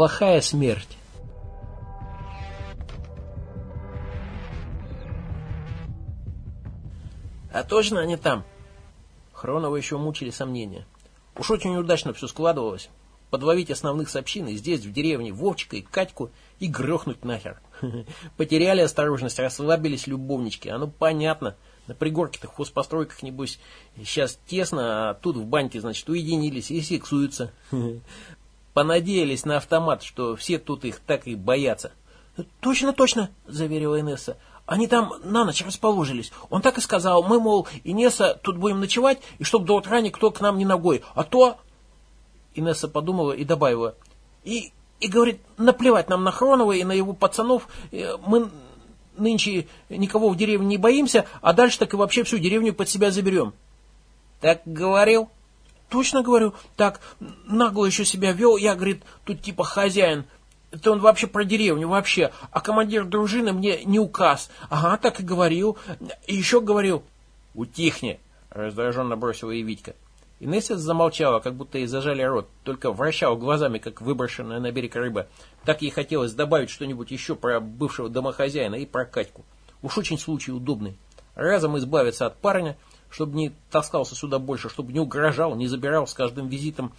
плохая смерть. А точно они там? Хронова еще мучили сомнения. Уж очень удачно все складывалось. Подловить основных сообщин и здесь, в деревне, Вовчика и Катьку и грохнуть нахер. Потеряли осторожность, расслабились любовнички. А ну понятно. На пригорке-то в хозпостройках, небось, сейчас тесно, а тут в баньке, значит, уединились и сексуются. Понадеялись на автомат, что все тут их так и боятся. «Точно, точно», — заверила Инесса. «Они там на ночь расположились. Он так и сказал. Мы, мол, Инесса, тут будем ночевать, и чтоб до утра никто к нам не ногой. А то...» Инесса подумала и добавила. «И, и говорит, наплевать нам на Хронова и на его пацанов. Э, мы нынче никого в деревне не боимся, а дальше так и вообще всю деревню под себя заберем. Так говорил? Точно говорю. Так, нагло еще себя вел. Я, говорит, тут типа хозяин. Это он вообще про деревню, вообще. А командир дружины мне не указ. Ага, так и говорил. И еще говорил. Утихни, раздраженно бросила и Витька. Инесса замолчала, как будто ей зажали рот, только вращала глазами, как выброшенная на берег рыба. Так ей хотелось добавить что-нибудь еще про бывшего домохозяина и про Катьку. Уж очень случай удобный. Разом избавиться от парня, чтобы не таскался сюда больше, чтобы не угрожал, не забирал с каждым визитом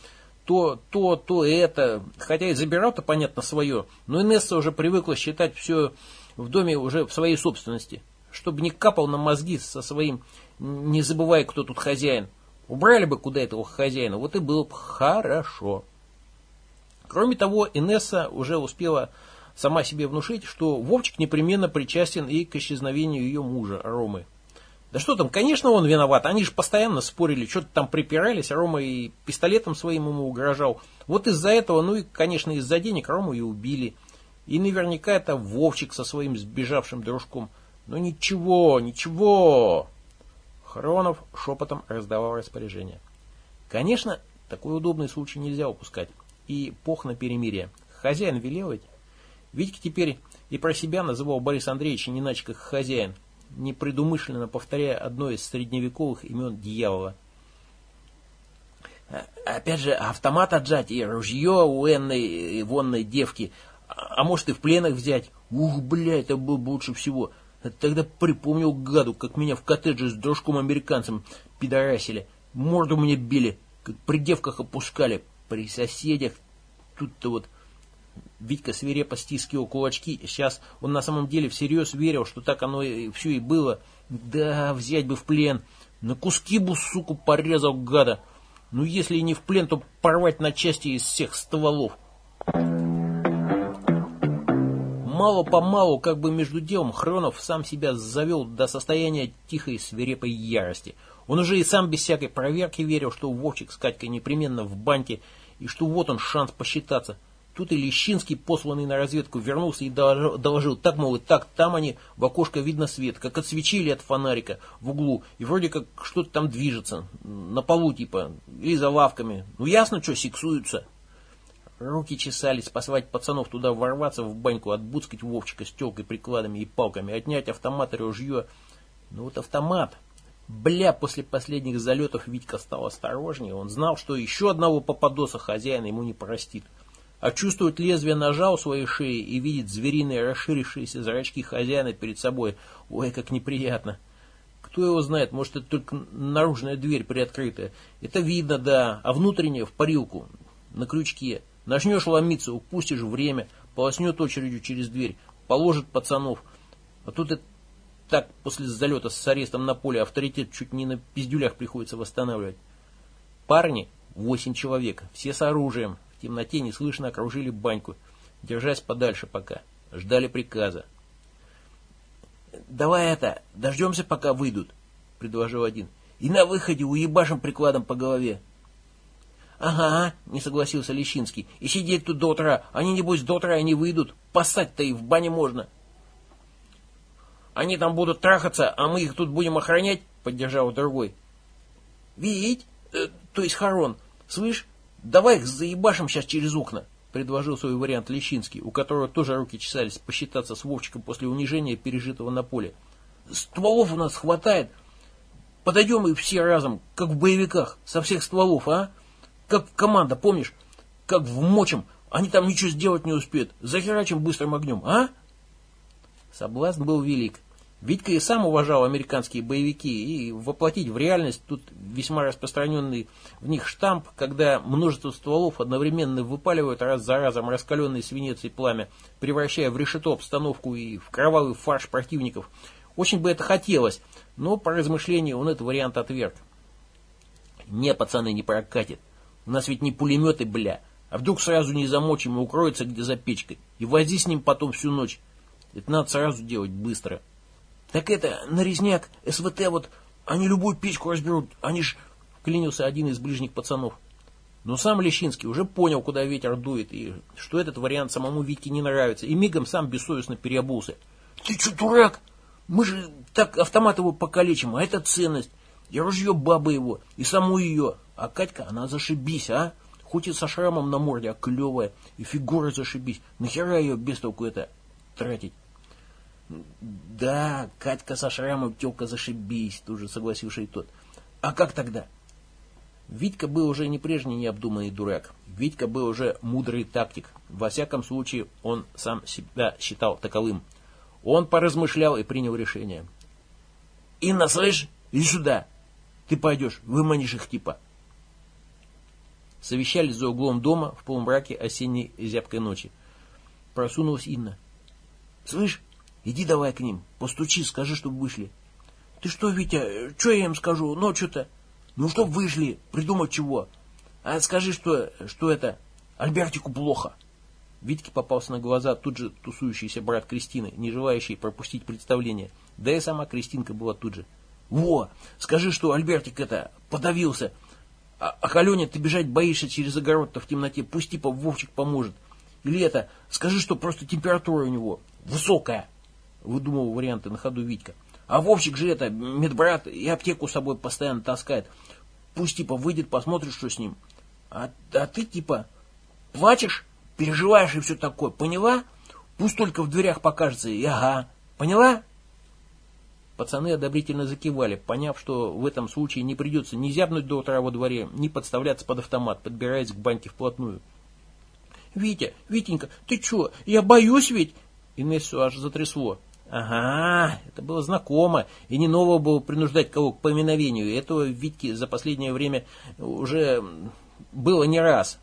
то, то, то это. Хотя и забирал-то, понятно, свое. Но Инесса уже привыкла считать все в доме уже в своей собственности. Чтобы не капал на мозги со своим, не забывая, кто тут хозяин. Убрали бы куда этого хозяина, вот и было бы хорошо. Кроме того, Инесса уже успела сама себе внушить, что Вовчик непременно причастен и к исчезновению ее мужа, Ромы. Да что там, конечно, он виноват. Они же постоянно спорили, что-то там припирались. Рома и пистолетом своим ему угрожал. Вот из-за этого, ну и, конечно, из-за денег Рому и убили. И наверняка это Вовчик со своим сбежавшим дружком. Но ничего, ничего. Хронов шепотом раздавал распоряжение. Конечно, такой удобный случай нельзя упускать. И пох на перемирие. Хозяин велел ведь. Витька теперь и про себя называл Бориса Андреевича не иначе как хозяин, непредумышленно повторяя одно из средневековых имен дьявола. А, опять же, автомат отжать и ружье у энной вонной девки, а, а может и в пленах взять. Ух, бля, это было бы лучше всего. Тогда припомнил гаду, как меня в коттедже с дружком-американцем пидорасили. Морду мне били, как при девках опускали, при соседях. Тут-то вот... Витька свирепо стискивал кулачки. Сейчас он на самом деле всерьез верил, что так оно и все и было. Да, взять бы в плен. На куски бы, суку, порезал гада. Ну, если не в плен, то порвать на части из всех стволов. Мало-помалу, как бы между делом, Хронов сам себя завел до состояния тихой свирепой ярости. Он уже и сам без всякой проверки верил, что Вовчик с Катькой непременно в банке, и что вот он шанс посчитаться. Тут и Лещинский, посланный на разведку, вернулся и доложил, так, мол, и так, там они, в окошко видно свет, как от свечи или от фонарика в углу, и вроде как что-то там движется, на полу типа, или за лавками. Ну ясно, что, сексуются. Руки чесались, послать пацанов туда ворваться в баньку, отбуцкать Вовчика с телкой, прикладами и палками, отнять автомат и ружье. Ну вот автомат. Бля, после последних залетов Витька стал осторожнее. Он знал, что еще одного попадоса хозяин ему не простит. А чувствует лезвие ножа у своей шеи и видит звериные расширившиеся зрачки хозяина перед собой. Ой, как неприятно. Кто его знает, может это только наружная дверь приоткрытая. Это видно, да, а внутренняя в парилку, на крючке. Начнешь ломиться, упустишь время, полоснет очередью через дверь, положит пацанов. А тут это так после залета с арестом на поле авторитет чуть не на пиздюлях приходится восстанавливать. Парни, восемь человек, все с оружием, в темноте неслышно окружили баньку, держась подальше пока, ждали приказа. «Давай это, дождемся, пока выйдут», — предложил один. «И на выходе уебашим прикладом по голове». «Ага», — не согласился Лещинский. «И сидеть тут до утра. Они, небось, до утра и не выйдут. Поссать-то и в бане можно». «Они там будут трахаться, а мы их тут будем охранять?» — поддержал другой. «Вить, э, то есть Харон, слышь, давай их заебашим сейчас через окна», — предложил свой вариант Лещинский, у которого тоже руки чесались посчитаться с Вовчиком после унижения, пережитого на поле. «Стволов у нас хватает. Подойдем и все разом, как в боевиках, со всех стволов, а?» Как команда, помнишь? Как вмочим, Они там ничего сделать не успеют. Захерачим быстрым огнем, а? Соблазн был велик. Витька и сам уважал американские боевики, и воплотить в реальность тут весьма распространенный в них штамп, когда множество стволов одновременно выпаливают раз за разом раскаленный свинец и пламя, превращая в решето обстановку и в кровавый фарш противников. Очень бы это хотелось, но по размышлению он этот вариант отверг. Не, пацаны, не прокатит. У нас ведь не пулеметы, бля. А вдруг сразу не замочим и укроется где за печкой. И вози с ним потом всю ночь. Это надо сразу делать быстро. Так это, нарезняк, СВТ вот, они любую печку разберут, они ж... Клянился один из ближних пацанов. Но сам Лещинский уже понял, куда ветер дует, и что этот вариант самому Витьке не нравится, и мигом сам бессовестно переобулся. Ты что, дурак? Мы же так автомат его покалечим, а это ценность. И ружье бабы его, и саму ее. А Катька, она зашибись, а? Хоть и со шрамом на морде, а клевая, и фигура зашибись. Нахера ее без толку это тратить? Да, Катька со шрамом, телка зашибись, тут же согласивший тот. А как тогда? Витька был уже не прежний необдуманный дурак. Витька был уже мудрый тактик. Во всяком случае, он сам себя считал таковым. Он поразмышлял и принял решение. «Инна, слышь, иди сюда. Ты пойдешь, выманишь их типа». Совещались за углом дома в полумраке осенней зябкой ночи. Просунулась Инна. «Слышь, Иди давай к ним, постучи, скажи, чтобы вышли. Ты что, Витя, что я им скажу ночью-то? Ну, чтоб вышли, придумать чего. А скажи, что, что это, Альбертику плохо. Витьке попался на глаза тут же тусующийся брат Кристины, не желающий пропустить представление. Да и сама Кристинка была тут же. Во, скажи, что Альбертик это, подавился. А, а Каленя, ты бежать боишься через огород-то в темноте, пусть типа Вовчик поможет. Или это, скажи, что просто температура у него высокая выдумывал варианты на ходу Витька. А Вовчик же это, медбрат, и аптеку с собой постоянно таскает. Пусть типа выйдет, посмотрит, что с ним. А, а ты типа плачешь, переживаешь и все такое, поняла? Пусть только в дверях покажется, и ага, поняла? Пацаны одобрительно закивали, поняв, что в этом случае не придется ни зябнуть до утра во дворе, ни подставляться под автомат, подбираясь к баньке вплотную. «Витя, Витенька, ты че? Я боюсь ведь!» Инессу аж затрясло. Ага, это было знакомо, и не нового было принуждать кого к поминовению. Этого Витьке за последнее время уже было не раз.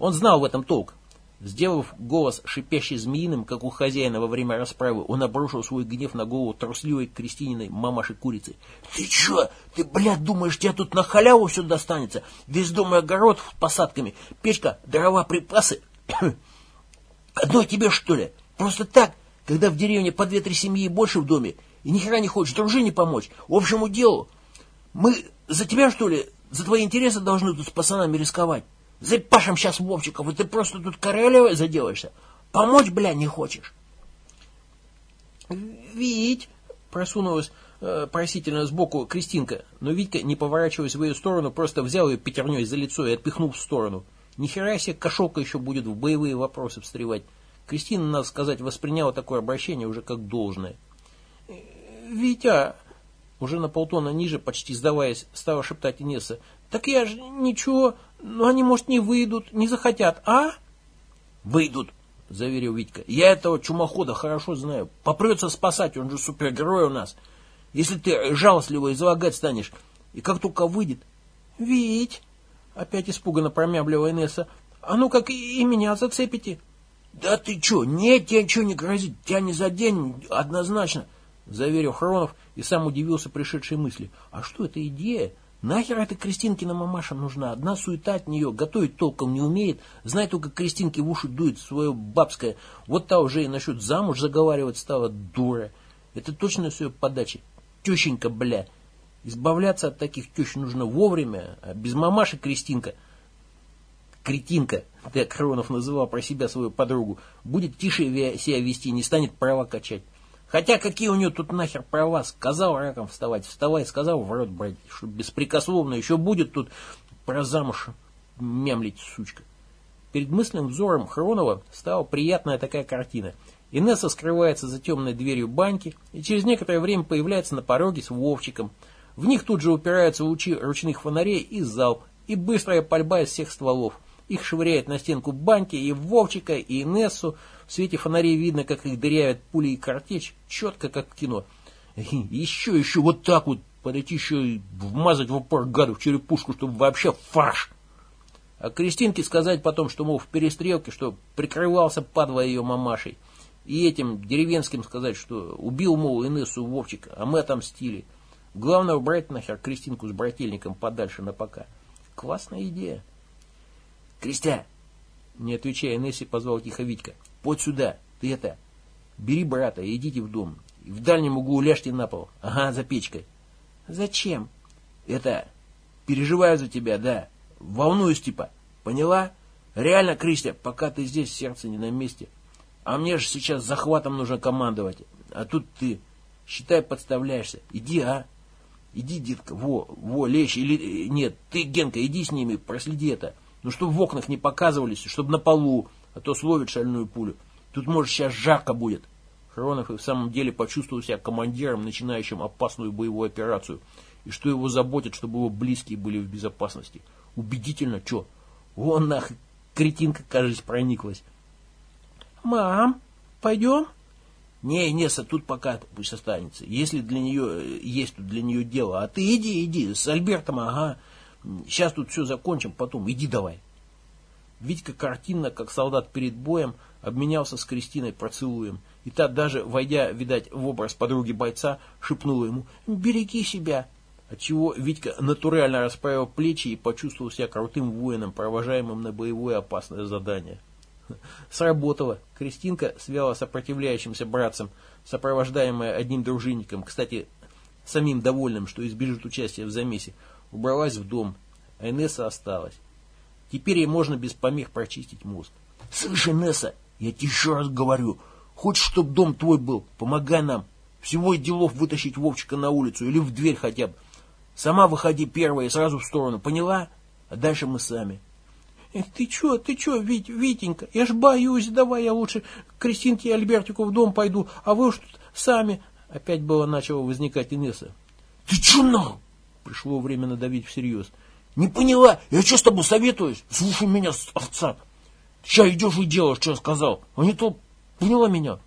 Он знал в этом толк. Сделав голос шипящий змеиным, как у хозяина во время расправы, он обрушил свой гнев на голову трусливой Кристининой мамаши-курицы. «Ты че? Ты, блядь, думаешь, тебе тут на халяву все достанется? Весь дом и огород с посадками, печка, дрова, припасы? Одной тебе, что ли? Просто так когда в деревне по две-три семьи больше в доме, и ни хера не хочешь дружине помочь, общему делу. Мы за тебя, что ли, за твои интересы должны тут с пацанами рисковать? Запашем сейчас Вовчиков, и ты просто тут королевой заделаешься. Помочь, бля, не хочешь. Вить, просунулась э, просительно сбоку Кристинка, но Витька, не поворачиваясь в ее сторону, просто взял ее пятерней за лицо и отпихнул в сторону. Нихера себе кошелка еще будет в боевые вопросы встревать. Кристина, надо сказать, восприняла такое обращение уже как должное. «Витя!» Уже на полтона ниже, почти сдаваясь, стала шептать Инесса. «Так я же ничего, но они, может, не выйдут, не захотят, а?» «Выйдут», — заверил Витька. «Я этого чумохода хорошо знаю. Попрется спасать, он же супергерой у нас. Если ты жалостливо излагать станешь, и как только выйдет...» «Вить!» — опять испуганно промямлила Инесса. «А ну как и меня зацепите!» «Да ты что, нет, тебе ничего не грозит, тебя не за день однозначно», — заверил Хронов и сам удивился пришедшей мысли. «А что это идея? Нахер эта Кристинкина мамаша нужна? Одна суета от нее, готовить толком не умеет, знает только Кристинке в уши дует свое бабское. Вот та уже и насчет замуж заговаривать стала дура. Это точно все подачи. Тещенька, бля. Избавляться от таких тещ нужно вовремя, а без мамаши Кристинка — кретинка, как Хронов называл про себя свою подругу, будет тише себя вести, не станет права качать. Хотя какие у нее тут нахер права? Сказал раком вставать, вставай, сказал в рот брать, что беспрекословно еще будет тут про замуж мямлить, сучка. Перед мысленным взором Хронова стала приятная такая картина. Инесса скрывается за темной дверью баньки и через некоторое время появляется на пороге с Вовчиком. В них тут же упираются лучи ручных фонарей и залп, и быстрая пальба из всех стволов – Их швыряет на стенку баньки и Вовчика, и Нессу. В свете фонарей видно, как их дырявят пули и картечь. Четко, как в кино. Еще, еще вот так вот подойти еще и вмазать в упор гаду в черепушку, чтобы вообще фарш. А Кристинке сказать потом, что, мол, в перестрелке, что прикрывался падла ее мамашей. И этим деревенским сказать, что убил, мол, Инессу Вовчика, а мы отомстили. Главное убрать нахер Кристинку с брательником подальше на пока. Классная идея. Кристя, не отвечая Инессе, позвал тихо Витька. Вот сюда, ты это, бери брата и идите в дом. И в дальнем углу ляжьте на пол. Ага, за печкой. Зачем? Это, переживаю за тебя, да. Волнуюсь типа. Поняла? Реально, Кристия, пока ты здесь, сердце не на месте. А мне же сейчас захватом нужно командовать. А тут ты, считай, подставляешься. Иди, а? Иди, детка, во, во, лечь. Или, нет, ты, Генка, иди с ними, проследи это. Ну, чтобы в окнах не показывались, чтобы на полу, а то словит шальную пулю. Тут, может, сейчас жарко будет. Хронов и в самом деле почувствовал себя командиром, начинающим опасную боевую операцию. И что его заботит, чтобы его близкие были в безопасности. Убедительно, что? Вон нах, кретинка, кажется, прониклась. «Мам, пойдем?» «Не, Неса, тут пока пусть останется. Если для нее э, есть тут для нее дело. А ты иди, иди, с Альбертом, ага. Сейчас тут все закончим, потом иди давай». Витька картинно, как солдат перед боем, обменялся с Кристиной поцелуем. И та даже, войдя, видать, в образ подруги бойца, шепнула ему «Береги себя!» Отчего Витька натурально расправил плечи и почувствовал себя крутым воином, провожаемым на боевое опасное задание. Сработало. Кристинка с вяло сопротивляющимся братцем, сопровождаемая одним дружинником, кстати, самим довольным, что избежит участия в замесе, убралась в дом, а Инесса осталась. Теперь ей можно без помех прочистить мозг. «Слышь, Инесса, я тебе еще раз говорю, хочешь, чтоб дом твой был, помогай нам. Всего и делов вытащить Вовчика на улицу или в дверь хотя бы. Сама выходи первая и сразу в сторону, поняла? А дальше мы сами». Эх, ты чё, ты чё, Вить, Витенька, я ж боюсь, давай я лучше к Кристинке и Альбертику в дом пойду, а вы уж тут сами. Опять было начало возникать Инесса. Ты чё нахуй? Пришло время надавить всерьез. Не поняла, я что с тобой советуюсь? Слушай меня, овца. Сейчас идешь и делаешь, что я сказал. А не то поняла меня.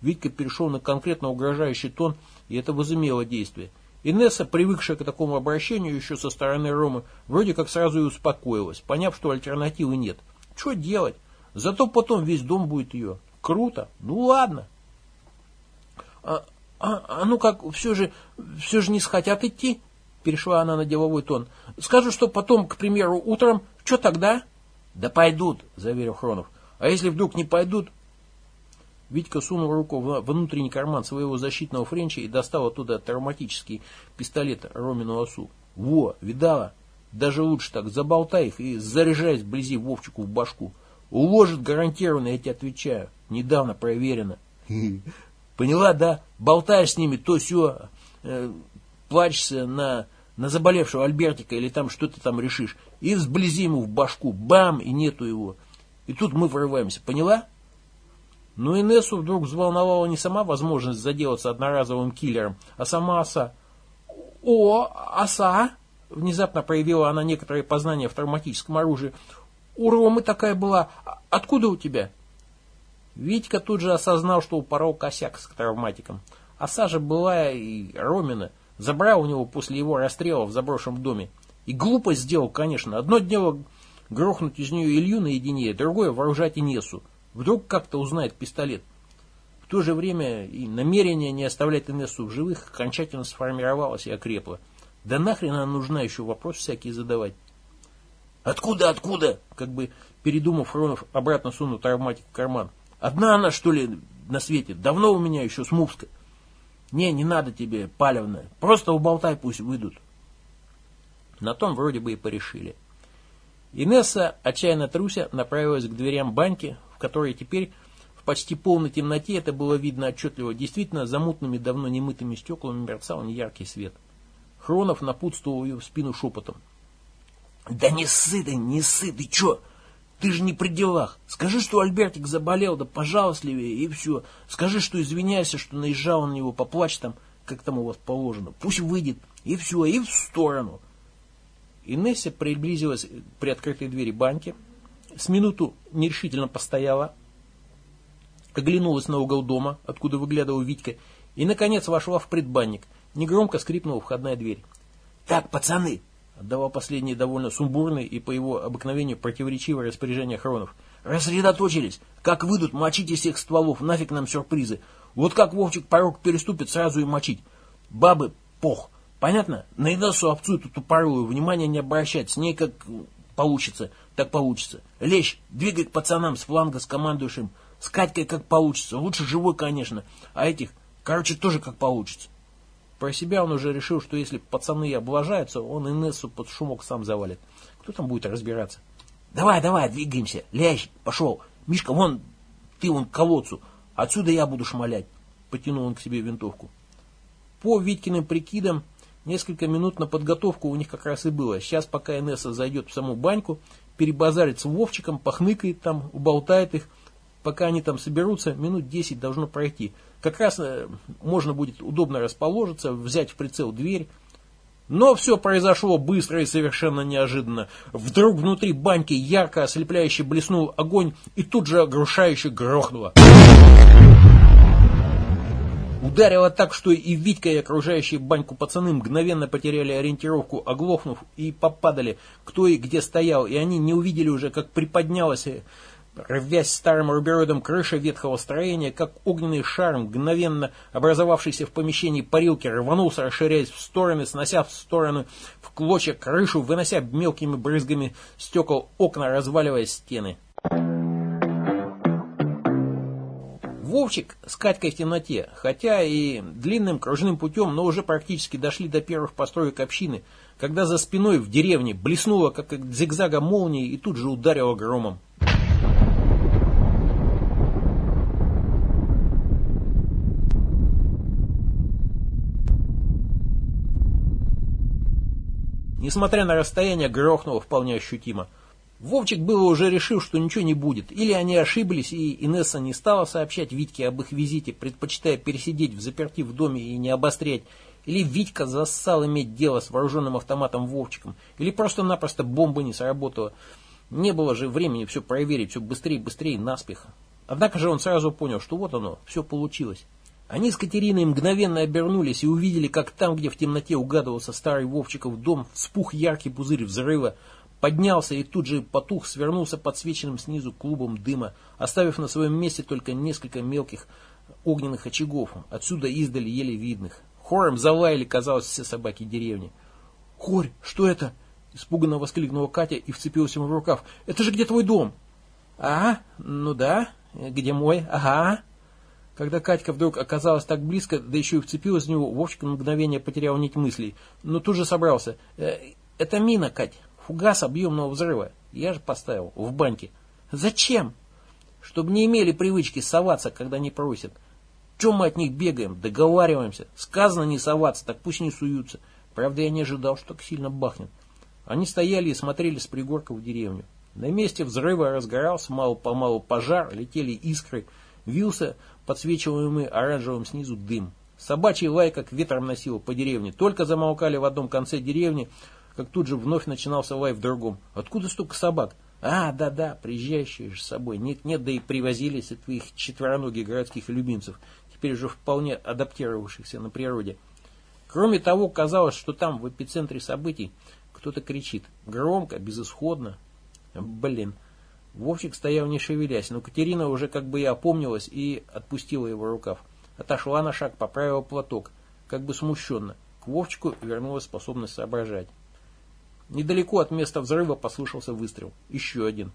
Витька перешел на конкретно угрожающий тон, и это возымело действие. Инесса, привыкшая к такому обращению еще со стороны Ромы, вроде как сразу и успокоилась, поняв, что альтернативы нет. Что делать? Зато потом весь дом будет ее. Круто. Ну ладно. А, а, а ну как, все же, все же не схотят идти? Перешла она на деловой тон. Скажу, что потом, к примеру, утром, что тогда? Да пойдут, заверил Хронов. А если вдруг не пойдут, Витька сунул руку в внутренний карман своего защитного френча и достал оттуда травматический пистолет Ромину осу. Во, видала? Даже лучше так, заболтай их и заряжай вблизи Вовчику в башку. Уложит гарантированно, я тебе отвечаю. Недавно проверено. Поняла, да? Болтаешь с ними, то все, э, плачешься на, на заболевшего Альбертика или там что-то там решишь. И взблизи ему в башку, бам, и нету его. И тут мы врываемся, поняла? Но Инессу вдруг взволновала не сама возможность заделаться одноразовым киллером, а сама оса. «О, оса!» Внезапно проявила она некоторые познания в травматическом оружии. «У Ромы такая была. Откуда у тебя?» Витька тут же осознал, что упорол косяк с травматиком. Оса же была и Ромина. Забрал у него после его расстрела в заброшенном доме. И глупость сделал, конечно. Одно дело грохнуть из нее Илью наедине, другое вооружать Инессу. Вдруг как-то узнает пистолет. В то же время и намерение не оставлять Инессу в живых окончательно сформировалось и окрепло. Да нахрен она нужна еще вопрос всякие задавать. Откуда, откуда? Как бы передумав, Фронов обратно сунул травматик в карман. Одна она, что ли, на свете? Давно у меня еще с. Не, не надо тебе, палевная. Просто уболтай, пусть выйдут. На том вроде бы и порешили. Инесса, отчаянно труся, направилась к дверям баньки, которой теперь в почти полной темноте это было видно отчетливо, действительно за мутными, давно немытыми стеклами мерцал неяркий свет. Хронов напутствовал ее в спину шепотом. «Да не ссы не ссы, че? Ты же не при делах. Скажи, что Альбертик заболел, да пожалостливее, и все. Скажи, что извиняйся, что наезжал на него, поплачь там, как там у вас положено. Пусть выйдет, и все, и в сторону». Инесса приблизилась к приоткрытой двери баньки, с минуту нерешительно постояла, оглянулась на угол дома, откуда выглядывал Витька, и, наконец, вошла в предбанник. Негромко скрипнула входная дверь. «Так, пацаны!» — отдавал последний довольно сумбурный и по его обыкновению противоречивое распоряжение Хронов. «Рассредоточились! Как выйдут, мочите всех стволов, нафиг нам сюрпризы! Вот как Вовчик порог переступит, сразу и мочить! Бабы, пох! Понятно? На Инессу овцу эту тупорую, внимания не обращать, с ней как получится, так получится. Лещ, двигай к пацанам с фланга, с командующим, с Катькой как получится, лучше живой, конечно, а этих, короче, тоже как получится. Про себя он уже решил, что если пацаны облажаются, он Инессу под шумок сам завалит. Кто там будет разбираться? Давай, давай, двигаемся. Лящ, пошел. Мишка, вон, ты вон к колодцу. Отсюда я буду шмалять. Потянул он к себе винтовку. По Витькиным прикидам, несколько минут на подготовку у них как раз и было. Сейчас, пока Инесса зайдет в саму баньку, перебазарит с Вовчиком, похныкает там, уболтает их. Пока они там соберутся, минут 10 должно пройти. Как раз э, можно будет удобно расположиться, взять в прицел дверь. Но все произошло быстро и совершенно неожиданно. Вдруг внутри баньки ярко ослепляюще блеснул огонь и тут же оглушающе грохнуло. Ударило так, что и Витька, и окружающие баньку пацаны мгновенно потеряли ориентировку, оглохнув и попадали, кто и где стоял, и они не увидели уже, как приподнялась рвясь старым рубероидом крыша ветхого строения, как огненный шар, мгновенно образовавшийся в помещении парилки, рванулся, расширяясь в стороны, снося в стороны в клочья крышу, вынося мелкими брызгами стекол окна, разваливая стены. Вовчик с Катькой в темноте, хотя и длинным кружным путем, но уже практически дошли до первых построек общины, когда за спиной в деревне блеснуло, как зигзага молнии, и тут же ударило громом. Несмотря на расстояние, грохнуло вполне ощутимо. Вовчик было уже решил, что ничего не будет. Или они ошиблись, и Инесса не стала сообщать Витьке об их визите, предпочитая пересидеть в заперти в доме и не обострять. Или Витька зассал иметь дело с вооруженным автоматом Вовчиком. Или просто-напросто бомба не сработала. Не было же времени все проверить, все быстрее, быстрее, наспех. Однако же он сразу понял, что вот оно, все получилось. Они с Катериной мгновенно обернулись и увидели, как там, где в темноте угадывался старый Вовчиков дом, вспух яркий пузырь взрыва, поднялся и тут же потух, свернулся подсвеченным снизу клубом дыма, оставив на своем месте только несколько мелких огненных очагов, отсюда издали еле видных. Хором залаяли, казалось, все собаки деревни. «Хорь, что это?» – испуганно воскликнула Катя и вцепилась ему в рукав. «Это же где твой дом?» «А, ну да, где мой, ага». Когда Катька вдруг оказалась так близко, да еще и вцепилась в него, Вовчик на мгновение потерял нить мыслей, но тут же собрался. «Э, «Это мина, Кать, фугас объемного взрыва. Я же поставил, в баньке». «Зачем?» «Чтобы не имели привычки соваться, когда не просят. Чем мы от них бегаем, договариваемся. Сказано не соваться, так пусть не суются. Правда, я не ожидал, что так сильно бахнет». Они стояли и смотрели с пригорка в деревню. На месте взрыва разгорался мало-помалу пожар, летели искры, вился подсвечиваемый оранжевым снизу дым. Собачий лай как ветром носило по деревне. Только замолкали в одном конце деревни, как тут же вновь начинался лай в другом. Откуда столько собак? А, да-да, приезжающие же с собой. Нет-нет, да и привозились от твоих четвероногих городских любимцев, теперь уже вполне адаптировавшихся на природе. Кроме того, казалось, что там, в эпицентре событий, кто-то кричит. Громко, безысходно. Блин, Вовчик стоял не шевелясь, но Катерина уже как бы и опомнилась и отпустила его рукав. Отошла на шаг, поправила платок, как бы смущенно. К Вовчику вернулась способность соображать. Недалеко от места взрыва послышался выстрел. Еще один.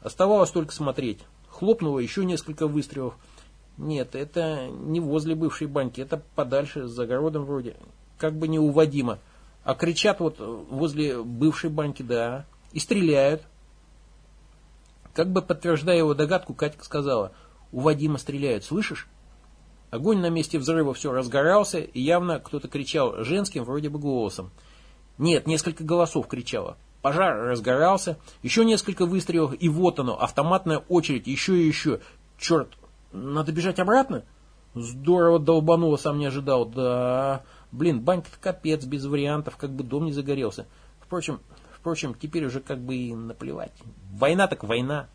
Оставалось только смотреть. Хлопнуло еще несколько выстрелов. Нет, это не возле бывшей баньки, это подальше, за огородом вроде. Как бы неуводимо. А кричат вот возле бывшей баньки, да. И стреляют. Как бы подтверждая его догадку, Катька сказала, «У Вадима стреляют, слышишь?» Огонь на месте взрыва все разгорался, и явно кто-то кричал женским вроде бы голосом. Нет, несколько голосов кричало. Пожар разгорался, еще несколько выстрелов, и вот оно, автоматная очередь, еще и еще. Черт, надо бежать обратно? Здорово долбануло, сам не ожидал. Да, блин, банька-то капец, без вариантов, как бы дом не загорелся. Впрочем, Впрочем, теперь уже как бы и наплевать. Война так война.